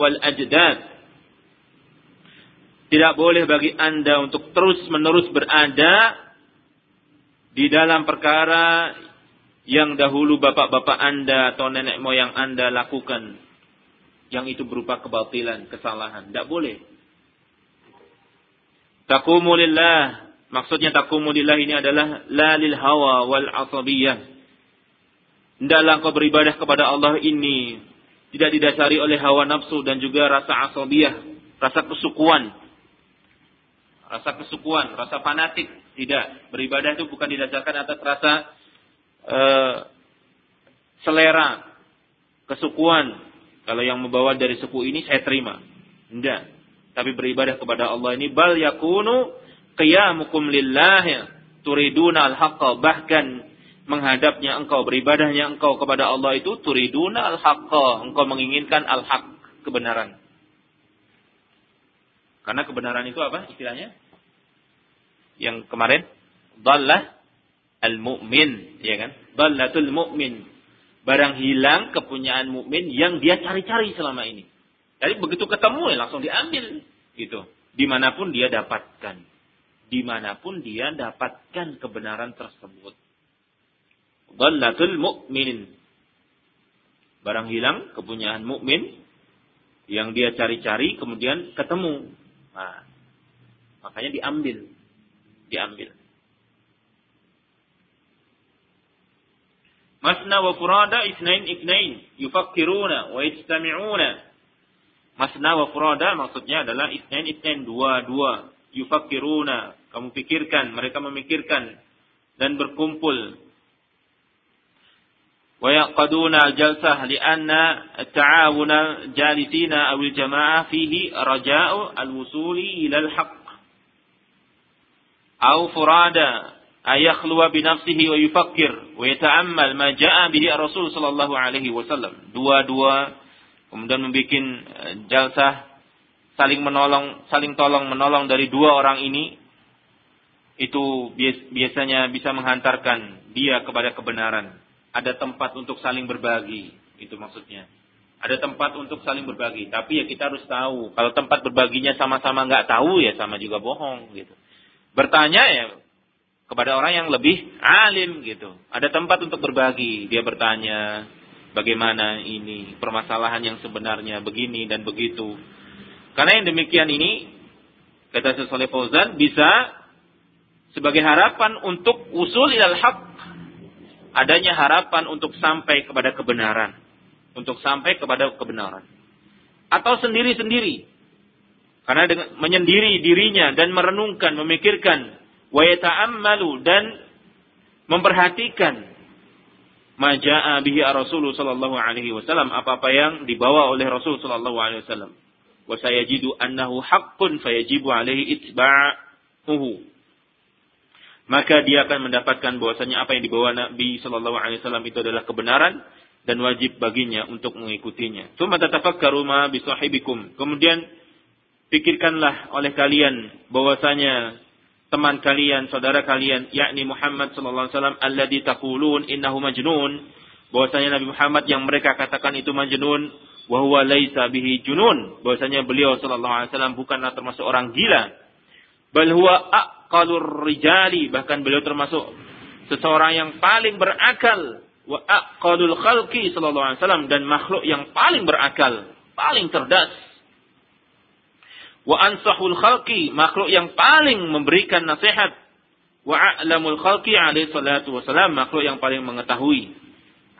Speaker 1: Tidak boleh bagi Anda untuk terus-menerus berada di dalam perkara yang dahulu bapak-bapak Anda atau nenek moyang Anda lakukan. Yang itu berupa kebatilan, kesalahan. Tidak boleh. Takumu lillah. Maksudnya takumu lillah ini adalah la lil hawa wal asabiyah. Tidaklah engkau beribadah kepada Allah ini. Tidak didasari oleh hawa nafsu dan juga rasa asabiyah. Rasa kesukuan. Rasa kesukuan, rasa fanatik tidak, beribadah itu bukan didasarkan atas rasa uh, selera, kesukuan. Kalau yang membawa dari suku ini saya terima. Tidak. Tapi beribadah kepada Allah ini bal yakunu qiyamukum lillah turiduna al-haqqa bahkan menghadapnya engkau beribadahnya engkau kepada Allah itu turiduna al-haqqa engkau menginginkan al-haq kebenaran. Karena kebenaran itu apa istilahnya? yang kemarin dallah al-mu'min ya kan? Dallatul mu'min. Barang hilang kepunyaan mukmin yang dia cari-cari selama ini. Jadi begitu ketemu ya langsung diambil gitu. Di mana pun dia dapatkan. Di mana pun dia dapatkan kebenaran tersebut dallatul mu'min barang hilang kepunyaan mukmin yang dia cari-cari kemudian ketemu
Speaker 2: Nah, makanya diambil. Diambil. Masna wa furada isnain isnain yufakkiruna wa yajtami'una. Masna wa furada maksudnya adalah isnain isnain dua dua yufakkiruna. Kamu pikirkan, mereka memikirkan dan berkumpul. Yaqaduna jalsah li'anna ta'awuna jalisina awil jama'ah fihi raja'u al-wusuli ila al-haq. Au furada ayakhluwa binafsihi wa yufakkir wa yata'ammal ma ja'a bihi Rasul sallallahu alaihi wasallam. Dua-dua kemudian membuat jalsah saling menolong, saling tolong menolong dari dua orang ini itu biasanya bisa menghantarkan dia kepada kebenaran. Ada tempat untuk saling berbagi, itu maksudnya. Ada tempat untuk saling berbagi, tapi ya kita harus tahu. Kalau tempat berbaginya sama-sama nggak tahu ya sama juga bohong gitu. Bertanya ya kepada orang yang lebih alim gitu. Ada tempat untuk berbagi. Dia bertanya bagaimana ini permasalahan yang sebenarnya begini dan begitu. Karena yang demikian ini kata Syekh Fauzan bisa sebagai harapan untuk usul ilal haq adanya harapan untuk sampai kepada kebenaran. Untuk sampai kepada kebenaran. Atau sendiri-sendiri. Karena dengan menyendiri dirinya dan merenungkan memikirkan. Wa dan memperhatikan. Maja'a bihi Rasulullah sallallahu alaihi wasallam. Apa-apa yang dibawa oleh Rasul sallallahu alaihi wasallam. Wa sayajidu annahu haqqun fayajibu alaihi itba'uhu maka dia akan mendapatkan bahwasanya apa yang dibawa Nabi sallallahu alaihi wasallam itu adalah kebenaran dan wajib baginya untuk mengikutinya. Tsumma tatafakkaru ma bi sahibikum. Kemudian pikirkanlah oleh kalian bahwasanya teman kalian, saudara kalian, yakni Muhammad sallallahu alaihi wasallam alladzi taqulun innahu majnun, bahwasanya Nabi Muhammad yang mereka katakan itu majnun, wa huwa laisa bihi junun, bahwasanya beliau sallallahu alaihi wasallam bukanlah termasuk orang gila. Bal huwa aqalur rijali, bahkan beliau termasuk seseorang yang paling berakal. Wa aqalul khalqi sallallahu alaihi wasallam. Dan makhluk yang paling berakal, paling cerdas. Wa ansahul khalqi. Makhluk yang paling memberikan nasihat. Wa a'lamul khalqi alaihi salatu wasalam makhluk yang paling mengetahui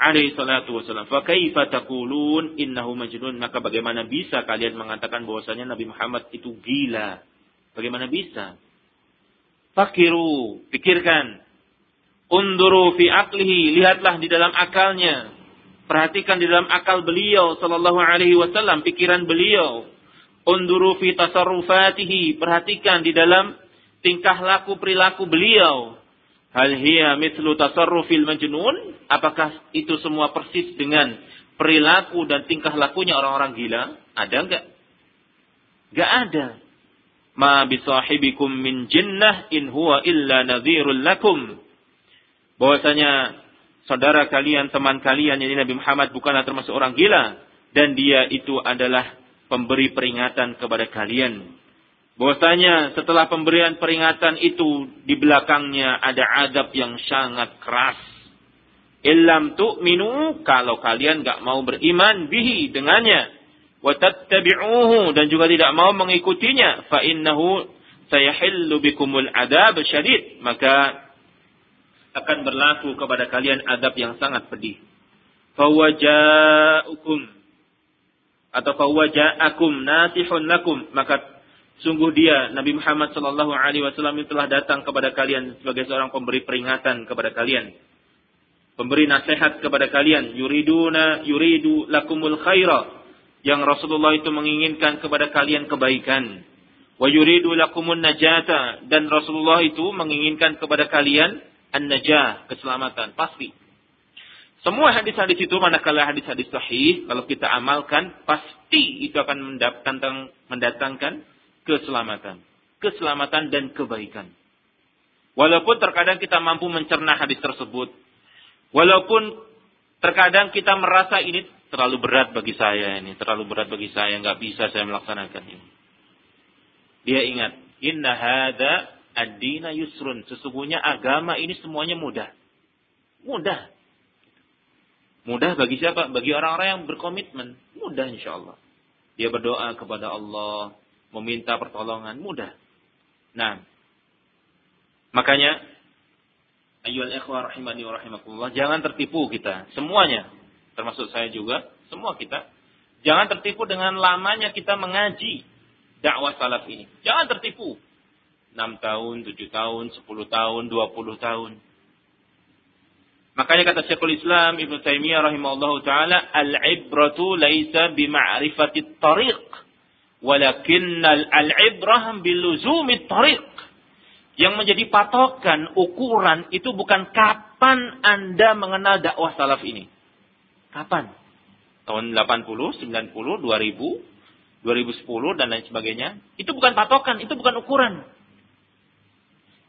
Speaker 2: alaihi salatu wasalam fa kaifa taqulun? Innahu majnun. Maka bagaimana bisa kalian mengatakan bahwasanya Nabi Muhammad itu gila? Bagaimana bisa fakiru pikirkan unduru fi aqlihi lihatlah di dalam akalnya perhatikan di dalam akal beliau sallallahu alaihi wasallam pikiran beliau Unduru fi tasarrufatihi. Perhatikan di dalam tingkah laku perilaku beliau. Hal hiya mithlu tasarrufil majnun? Apakah itu semua persis dengan perilaku dan tingkah lakunya orang-orang gila? Ada enggak? Enggak ada. Ma bisahibikum min jinnah in huwa illa nadhirul lakum. Bahwasanya saudara kalian, teman kalian, yang Nabi Muhammad bukanlah termasuk orang gila. Dan dia itu adalah pemberi peringatan kepada kalian. Bahwasanya setelah pemberian peringatan itu di belakangnya ada adab yang sangat keras. Illam tu'minu kalau kalian gak mau beriman bihi dengannya. Watattabi'uhu dan juga tidak mau mengikutinya. Fa innahu sayahillu bikumul adab syadid. Maka akan berlaku kepada kalian adab yang sangat pedih. Fawaja'ukum atau fawaja'akum nasihun lakum maka sungguh dia Nabi Muhammad sallallahu alaihi wasallam telah datang kepada kalian sebagai seorang pemberi peringatan kepada kalian pemberi nasihat kepada kalian yuriduna yuridu lakumul khaira yang Rasulullah itu menginginkan kepada kalian kebaikan wa yuridu lakumun najata dan Rasulullah itu menginginkan kepada kalian an-najah keselamatan pasti semua hadis-hadis itu manakala hadis-hadis sahih, kalau kita amalkan, pasti itu akan mendatangkan, mendatangkan keselamatan. Keselamatan dan kebaikan. Walaupun terkadang kita mampu mencerna hadis tersebut. Walaupun terkadang kita merasa ini terlalu berat bagi saya ini, terlalu berat bagi saya, nggak bisa saya melaksanakan ini. Dia ingat, inna hada ad-dina yusrun. Sesungguhnya agama ini semuanya mudah. Mudah. Mudah bagi siapa? Bagi orang-orang yang berkomitmen. Mudah insya Allah. Dia berdoa kepada Allah. meminta pertolongan mudah. Nah, makanya ayyuhal ikhwah rahimani wa rahimakumullah, jangan tertipu kita semuanya, termasuk saya juga, semua kita jangan tertipu dengan lamanya kita mengaji dakwah salaf ini. Jangan tertipu. 6 tahun, 7 tahun, 10 tahun, 20 tahun. Makanya kata Syekhul Islam Ibn Taimiyah rahimahullah taala, "Al-ibratu laisa bima'rifati tariq, walakin al-ibrah biluzumi tariq." Yang menjadi patokan, ukuran itu bukan kapan Anda mengenal dakwah salaf ini. Kapan? Tahun 80, 90, 2000, 2010 dan lain sebagainya. Itu bukan patokan, itu bukan ukuran.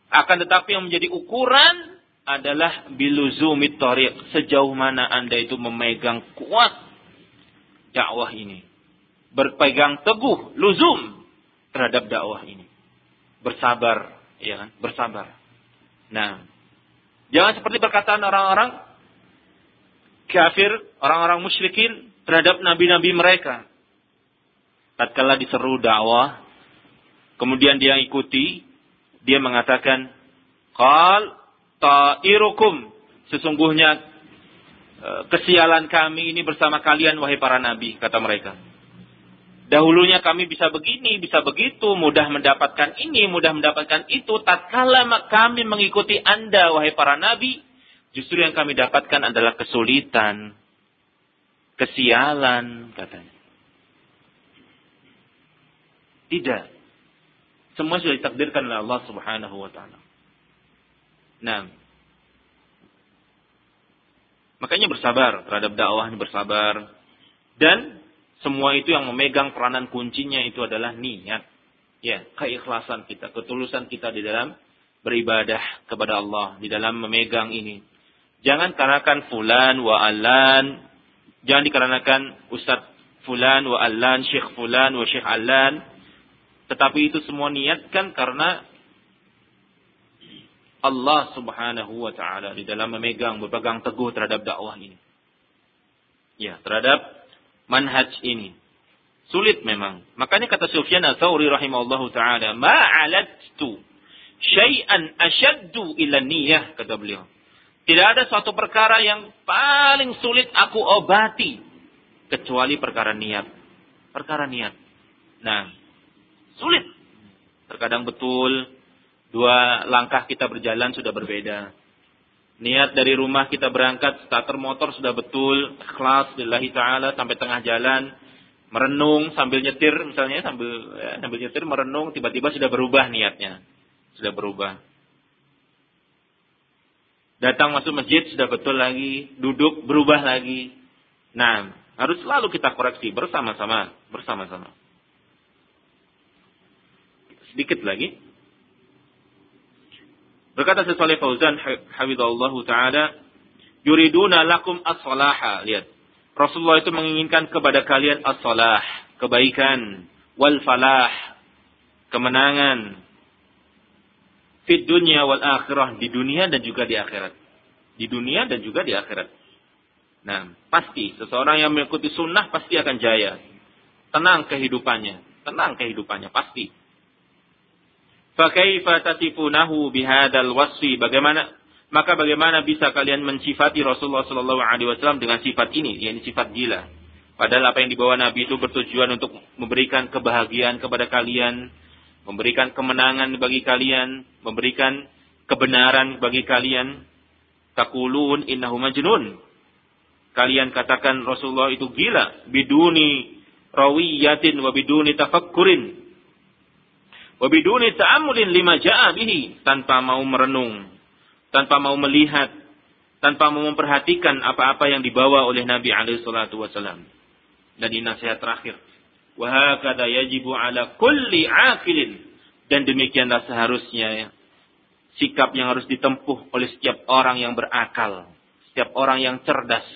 Speaker 2: Akan tetapi yang menjadi ukuran adalah biluzumit tariq. Sejauh mana Anda itu memegang kuat dakwah ini. Berpegang teguh, luzum terhadap dakwah ini. Bersabar, ya kan? Bersabar. Nah, jangan seperti perkataan orang-orang kafir, orang-orang musyrikin terhadap nabi-nabi mereka. Tatkala diseru dakwah, kemudian dia ikuti, dia mengatakan, "Qal ta'irukum. Sesungguhnya e, kesialan kami ini bersama kalian wahai para nabi, kata mereka. Dahulunya kami bisa begini, bisa begitu, mudah mendapatkan ini, mudah mendapatkan itu. Tatkala kami mengikuti Anda, wahai para nabi, justru yang kami dapatkan adalah kesulitan, kesialan, katanya. Tidak. Semua sudah ditakdirkan oleh Allah Subhanahu wa taala. Nah, makanya bersabar terhadap dakwah bersabar dan semua itu yang memegang peranan kuncinya itu adalah niat. Ya, keikhlasan kita, ketulusan kita di dalam beribadah kepada Allah, di dalam memegang ini. Jangan karenakan fulan wa alan, jangan dikarenakan ustaz fulan wa alan, syekh fulan wa syekh alan, tetapi itu semua niatkan karena Allah Subhanahu wa taala di dalam memegang berpegang teguh terhadap dakwah ini. Ya, terhadap manhaj ini. Sulit memang. Makanya kata Sufyan Ats-Tsauri rahimahullahu taala, "Ma'alattu syai'an ashaddu ila niyyah," kata beliau. Tidak ada suatu perkara yang paling sulit aku obati kecuali perkara niat. Perkara niat. Nah, sulit. Terkadang betul, Dua langkah kita berjalan sudah berbeda. Niat dari rumah kita berangkat, starter motor sudah betul, ikhlas lillahi ta'ala sampai tengah jalan, merenung sambil nyetir misalnya sambil ya, sambil nyetir merenung tiba-tiba sudah berubah niatnya. Sudah berubah. Datang masuk masjid sudah betul lagi, duduk berubah lagi. Nah, harus selalu kita koreksi bersama-sama, bersama-sama. Sedikit lagi. Berkata Syekh Fauzan hafizallahu taala, yuriduna lakum as-salaha. Lihat. Rasulullah itu menginginkan kepada kalian as-salah, kebaikan, wal falah, kemenangan. Fit dunia wal akhirah, di dunia dan juga di akhirat. Di dunia dan juga di akhirat. Nah, pasti seseorang yang mengikuti sunnah pasti akan jaya. Tenang kehidupannya, tenang kehidupannya pasti. Fakaifa tasifunahu bihadzal wasfi? Bagaimana maka bagaimana bisa kalian mensifati Rasulullah sallallahu alaihi wasallam dengan sifat ini, yakni sifat gila? Padahal apa yang dibawa Nabi itu bertujuan untuk memberikan kebahagiaan kepada kalian, memberikan kemenangan bagi kalian, memberikan kebenaran bagi kalian. Takulun innahu majnun. Kalian katakan Rasulullah itu gila, biduni rawiyatin wa biduni tafakkurin Wabiduni ta'amulin lima ja'a bihi. Tanpa mau merenung. Tanpa mau melihat. Tanpa mau memperhatikan apa-apa yang dibawa oleh Nabi alaihi salatu wasallam. Dan ini nasihat terakhir. Wahakada yajibu ala kulli akilin. Dan demikianlah seharusnya ya, sikap yang harus ditempuh oleh setiap orang yang berakal. Setiap orang yang cerdas.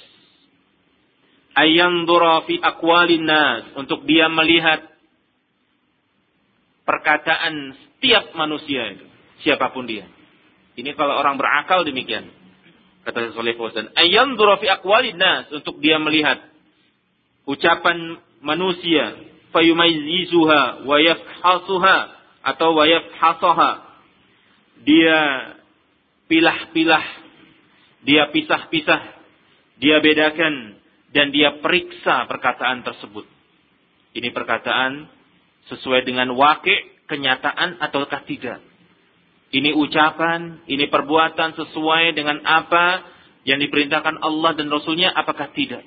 Speaker 2: Ayang fi akwalin nas. Untuk dia melihat perkataan setiap manusia itu, siapa pun dia. Ini kalau orang berakal demikian. Kata Saleh Fauzan, ayam fi aqwalin nas untuk dia melihat ucapan manusia, fayumayyizuha wa yafhasuha atau wa yafhasaha. Dia pilah-pilah, dia pisah-pisah, dia bedakan dan dia periksa perkataan tersebut. Ini perkataan sesuai dengan wakil kenyataan ataukah tidak. Ini ucapan, ini perbuatan sesuai dengan apa yang diperintahkan Allah dan Rasulnya apakah tidak.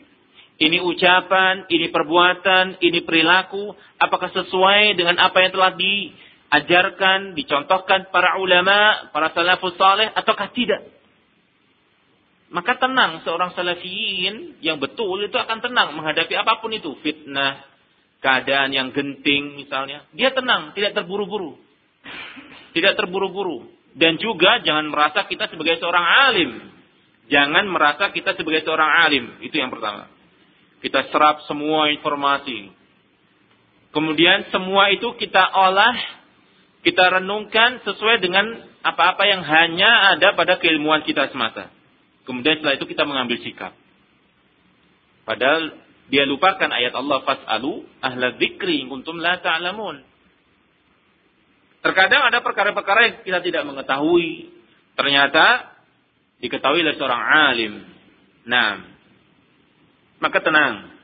Speaker 2: Ini ucapan, ini perbuatan, ini perilaku, apakah sesuai dengan apa yang telah diajarkan, dicontohkan para ulama, para salafus saleh ataukah tidak. Maka tenang seorang salafiyin yang betul itu akan tenang menghadapi apa pun itu. Fitnah, keadaan yang genting misalnya. Dia tenang, tidak terburu-buru tidak terburu-buru. Dan juga jangan merasa kita sebagai seorang alim. Jangan merasa kita sebagai seorang alim. Itu yang pertama. Kita serap semua informasi. Kemudian semua itu kita olah, kita renungkan sesuai dengan apa-apa yang hanya ada pada keilmuan kita semata. Kemudian setelah itu kita mengambil sikap. Padahal dia lupakan ayat Allah fas'alu ahla dzikri kuntum la ta'lamun. Terkadang ada perkara-perkara yang kita tidak mengetahui. Ternyata diketahui oleh seorang alim. Nah, maka tenang.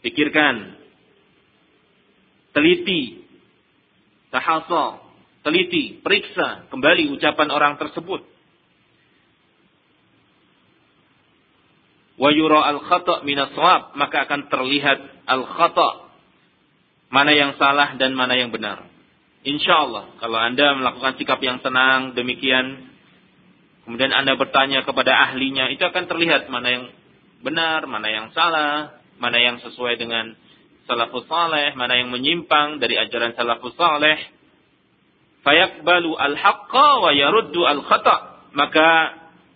Speaker 2: Pikirkan. Teliti. Tahasal. Teliti. Periksa kembali ucapan orang tersebut. Wa yura al-khata' minas Maka akan terlihat al-khata' mana yang salah dan mana yang benar. Insya Allah, kalau Anda melakukan sikap yang tenang, demikian, kemudian Anda bertanya kepada ahlinya, itu akan terlihat mana yang benar, mana yang salah, mana yang sesuai dengan salafus saleh, mana yang menyimpang dari ajaran salafus saleh. Fayakbalu al-haqqa wa yaruddu al-khata. Maka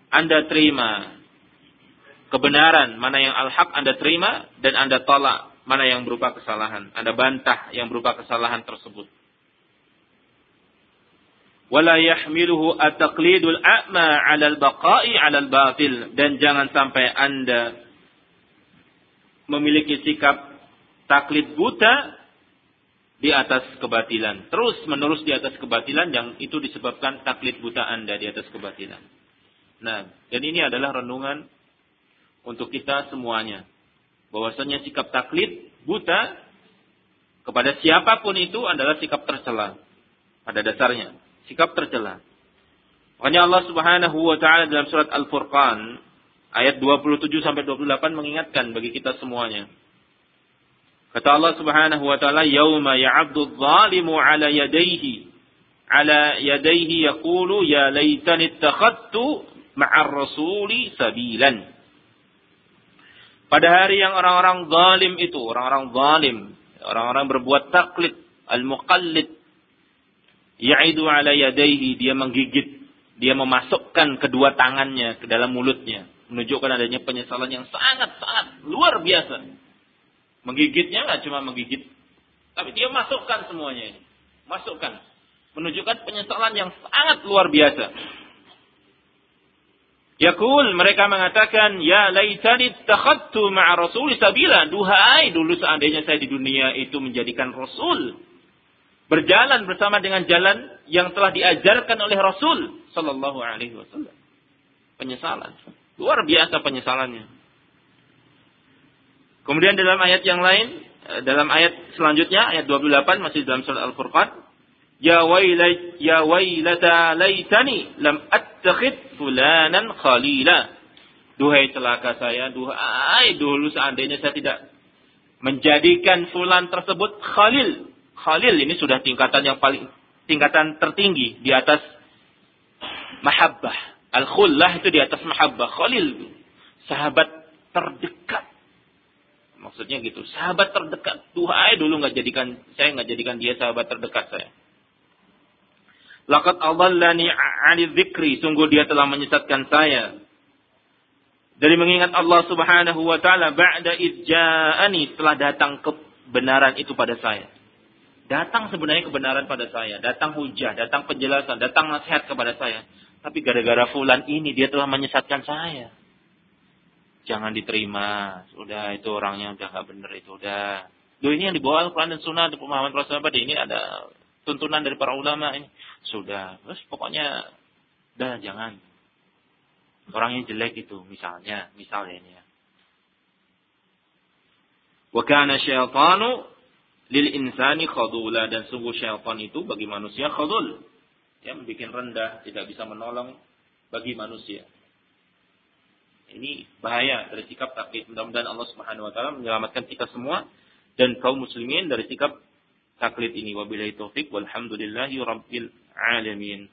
Speaker 2: Anda terima kebenaran, mana yang al-haq Anda terima, dan Anda tolak mana yang berupa kesalahan. Anda bantah yang berupa kesalahan tersebut wala yahmiluhu at-taqlidul a'ma 'ala al-baqa'i 'ala al-batil dan jangan sampai Anda memiliki sikap taklid buta di atas kebatilan. Terus menerus di atas kebatilan yang itu disebabkan taklid buta Anda di atas kebatilan. Nah, dan ini adalah renungan untuk kita semuanya. Bahwasanya sikap taklid buta kepada siapa pun itu adalah sikap tercela pada dasarnya sikap tercela. Makanya Allah Subhanahu wa taala dalam surat Al-Furqan ayat 27 sampai 28 mengingatkan bagi kita semuanya. Kata Allah Subhanahu wa taala, "Yauma ya'abdu adh-dhalimu 'ala yadayhi 'ala yadayhi yaqulu ya laitani ittakhadtu ma'ar rasuli sabilan." Pada hari yang orang-orang zalim itu, orang-orang zalim, orang-orang berbuat taklid, al-muqallid, Ya'idu ala yadaihi, dia menggigit, dia memasukkan kedua tangannya ke dalam mulutnya, menunjukkan adanya penyesalan yang sangat-sangat luar biasa. Menggigitnya nggak cuma menggigit, tapi dia masukkan semuanya. Masukkan. Menunjukkan penyesalan yang sangat luar biasa. Yakul mereka mengatakan ya laitani takhadtu ma'a rasul sabila duhai dulu seandainya saya di dunia itu menjadikan rasul berjalan bersama dengan jalan yang telah diajarkan oleh Rasul Sallallahu Alaihi Wasallam. Penyesalan, luar biasa penyesalannya. Kemudian dalam ayat yang lain, eh, dalam ayat selanjutnya ayat 28 masih dalam surat Al-Furqan, Ya wailay ya wailata laitani lam attakhid fulanan khalila. Duhai celaka saya, duhai dulu seandainya saya tidak menjadikan fulan tersebut khalil, Khalil ini sudah tingkatan yang paling tingkatan tertinggi di atas mahabbah. Al-khullah itu di atas mahabbah. Khalil sahabat terdekat. Maksudnya gitu, sahabat terdekat. Tuhai dulu nggak jadikan saya nggak jadikan dia sahabat terdekat saya. Laqad adallani 'ani dzikri, sungguh dia telah menyesatkan saya dari mengingat Allah Subhanahu wa taala ba'da idja'ani setelah datang kebenaran itu pada saya. Datang sebenarnya kebenaran pada saya, datang hujah, datang penjelasan, datang nasihat kepada saya. Tapi gara-gara fulan ini dia telah menyesatkan saya. Jangan diterima. Sudah itu orangnya udah gak benar itu udah. Do ini yang dibawa Al-Quran dan Sunnah, pemahaman para sahabat ini ada tuntunan dari para ulama ini. Sudah, terus pokoknya, dah jangan. Orangnya jelek itu, misalnya, misalnya ini ya. Wa kana syaitanu lil insani khadula dan sungguh syaitan itu bagi manusia khadul. Ya, membuat rendah, tidak bisa menolong bagi manusia. Ini bahaya dari sikap taklid. Mudah-mudahan Allah Subhanahu wa taala menyelamatkan kita semua dan kaum muslimin dari sikap taklid ini. Wabillahi taufik walhamdulillahi rabbil alamin.